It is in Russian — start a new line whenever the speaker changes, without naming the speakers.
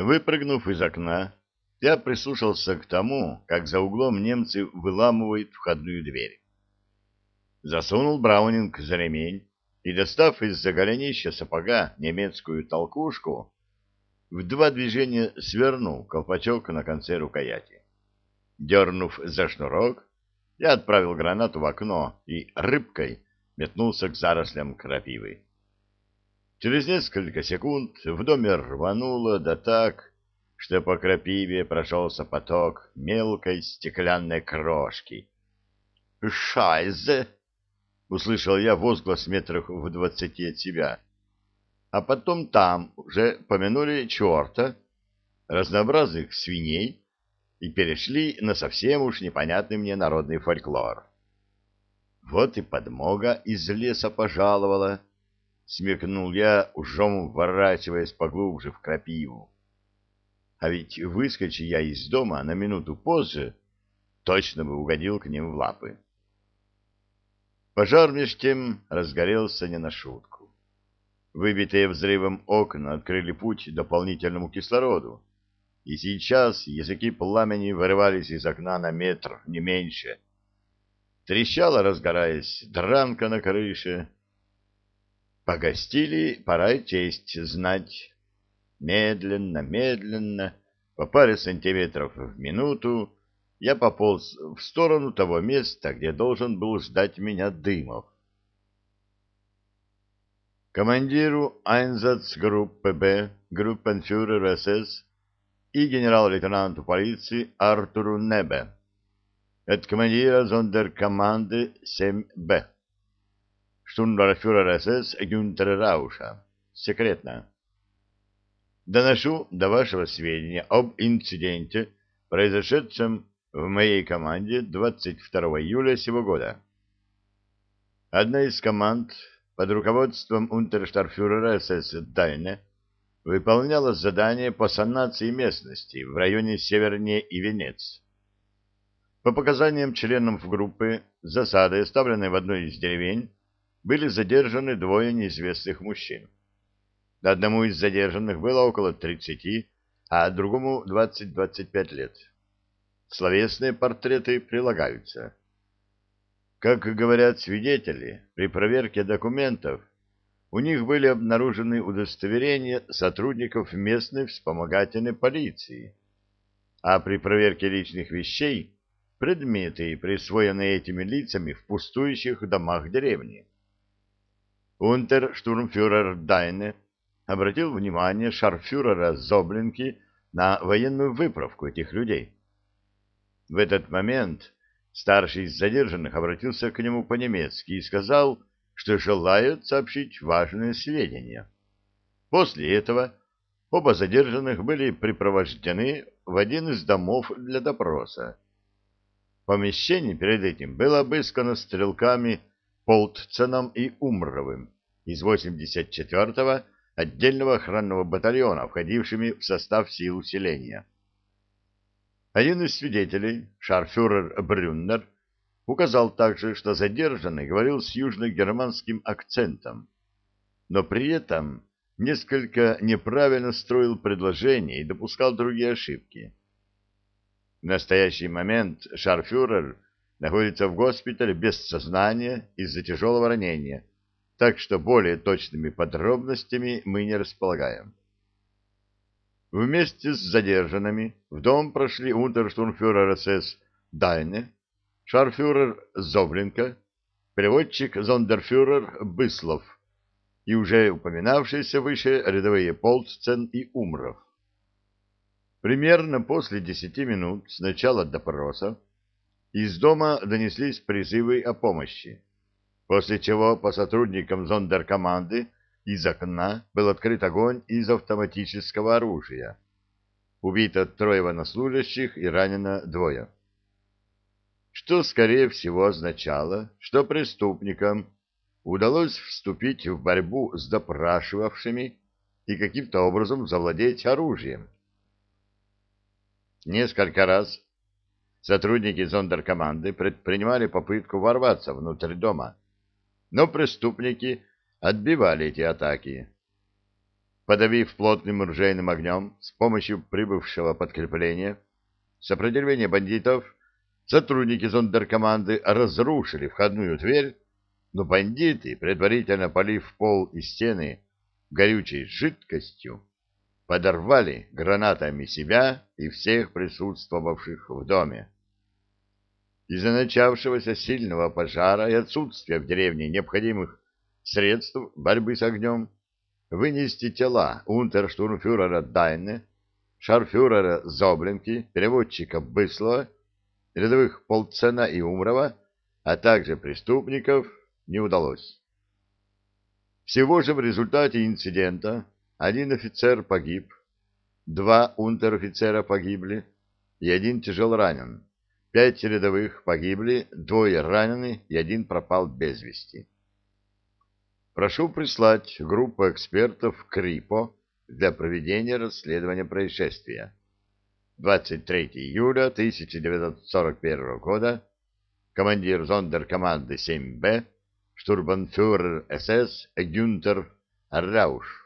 Выпрыгнув из окна, я прислушался к тому, как за углом немцы выламывают входную дверь. Засунул Браунинг за ремень и, достав из-за голенища сапога немецкую толкушку, в два движения свернул колпачок на конце рукояти. Дернув за шнурок, я отправил гранату в окно и рыбкой метнулся к зарослям крапивы. Через несколько секунд в доме рвануло да так, что по крапиве прошелся поток мелкой стеклянной крошки. «Шайзе!» — услышал я возглас метрах в двадцати от себя. А потом там уже помянули черта, разнообразных свиней и перешли на совсем уж непонятный мне народный фольклор. Вот и подмога из леса пожаловала, — смекнул я, ужом ворачиваясь поглубже в крапиву. А ведь выскочи я из дома на минуту позже, точно бы угодил к ним в лапы. Пожар меж тем разгорелся не на шутку. Выбитые взрывом окна открыли путь дополнительному кислороду, и сейчас языки пламени вырывались из окна на метр, не меньше. Трещала, разгораясь, дранка на крыше. Погостили, пора и честь знать. Медленно, медленно, по паре сантиметров в минуту, я пополз в сторону того места, где должен был ждать меня Дымов. Командиру Айнзацгруппы Б, группенфюрер СС и генерал-лейтенанту полиции Артуру Небе от командира зондеркоманды 7Б, штурмбарфюрера СС Гюнтера Рауша. Секретно. Доношу до вашего сведения об инциденте, произошедшем в моей команде 22 июля сего года. Одна из команд под руководством унтерштарфюрера СС Дайне выполняла задание по санации местности в районе севернее Ивенец. По показаниям членов группы, засадой, оставленной в одной из деревень, были задержаны двое неизвестных мужчин. Одному из задержанных было около 30, а другому 20-25 лет. Словесные портреты прилагаются. Как говорят свидетели, при проверке документов у них были обнаружены удостоверения сотрудников местной вспомогательной полиции, а при проверке личных вещей предметы, присвоенные этими лицами в пустующих домах деревни. Унтер-штурмфюрер Дайне обратил внимание шарфюрера Зоблинки на военную выправку этих людей. В этот момент старший из задержанных обратился к нему по-немецки и сказал, что желает сообщить важные сведения. После этого оба задержанных были припровождены в один из домов для допроса. Помещение перед этим было обыскано стрелками Полтценом и Умровым из 84-го отдельного охранного батальона, входившими в состав сил усиления. Один из свидетелей, шарфюрер Брюннер, указал также, что задержанный говорил с южно-германским акцентом, но при этом несколько неправильно строил предложения и допускал другие ошибки. В настоящий момент шарфюрер находится в госпитале без сознания из-за тяжелого ранения, так что более точными подробностями мы не располагаем. Вместе с задержанными в дом прошли унтерштурмфюрер СС Дайне, шарфюрер Зобленко, переводчик зондерфюрер Быслов и уже упоминавшиеся выше рядовые Полтцен и Умров. Примерно после десяти минут с начала допроса из дома донеслись призывы о помощи, после чего по сотрудникам зондеркоманды из окна был открыт огонь из автоматического оружия. Убито трое военнослужащих и ранено двое. Что, скорее всего, означало, что преступникам удалось вступить в борьбу с допрашивавшими и каким-то образом завладеть оружием. Несколько раз сотрудники зондеркоманды предпринимали попытку ворваться внутрь дома, но преступники отбивали эти атаки. подавив плотным ружейным огнем с помощью прибывшего подкрепления сопротивление бандитов, сотрудники зондеркоманды разрушили входную дверь, но бандиты, предварительно полив пол и стены горючей жидкостью, подорвали гранатами себя и всех присутствовавших в доме. Из-за начавшегося сильного пожара и отсутствия в деревне необходимых средств борьбы с огнем вынести тела унтерштурмфюрера Дайне, шарфюрера Зобленки, переводчика Быслова, рядовых Полцена и Умрова, а также преступников, не удалось. Всего же в результате инцидента один офицер погиб, два унтер-офицера погибли и один тяжело ранен. Пять рядовых погибли, двое ранены и один пропал без вести. Прошу прислать группу экспертов КРИПО для проведения расследования происшествия. 23 июля 1941 года командир зондеркоманды 7Б, штурбанфюрер СС Гюнтер Рауш.